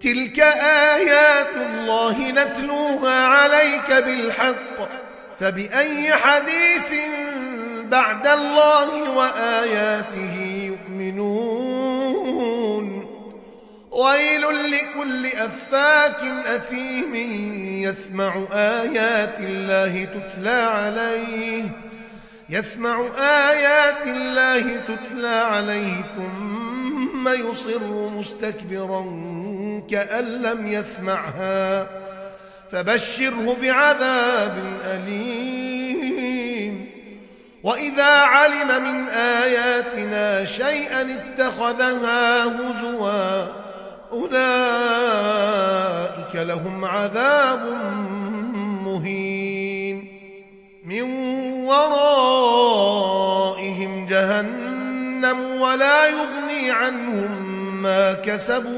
تلك آيات الله نتلوها عليك بالحق. فبأي حديث بعد الله وآياته يؤمنون؟ ويل لكل أفاك أثيم يسمع آيات الله تتلى عليه. يسمع آيات الله تتلى عليه ثم يصر مستكبرا كأن لم يسمعها. فبشره بعذاب أليم. وإذا علم من آياتنا شيئا اتخذها هزوا أولئك لهم عذاب مهين. من ورائهم جهنم ولا يغني عنهم ما كسبوا.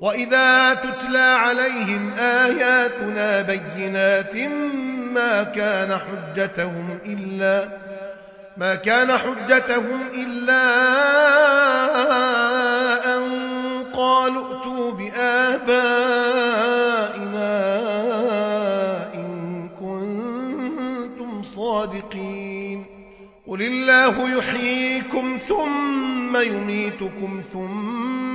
وإذا تتلى عليهم آياتنا بينات ما كان حجتهم إلا ما كان حجتهم إلا أن قالوا ائتوا بآبائنا إن كنتم صادقين. قل الله يحييكم ثم يميتكم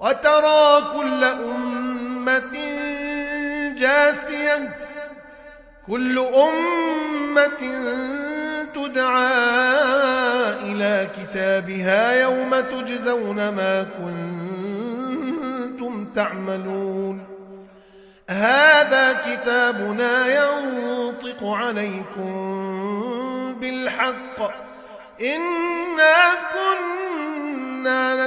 وترى كل أمة جاثية كل أمة تدعى إلى كتابها يوم تجزون ما كنتم تعملون. هذا كتابنا ينطق عليكم بالحق. إنا كنا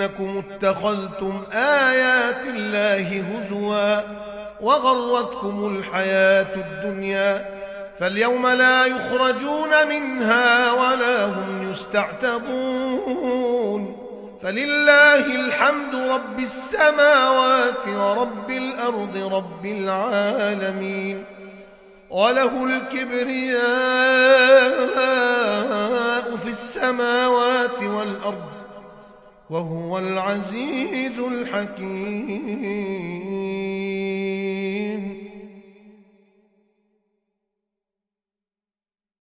بأنكم اتخذتم آيات الله هزوا وغرتكم الحياة الدنيا فاليوم لا يخرجون منها ولا هم يستعتبون فلله الحمد رب السماوات ورب الأرض رب العالمين وله الكبرياء في السماوات والأرض وهو العزيز الحكيم.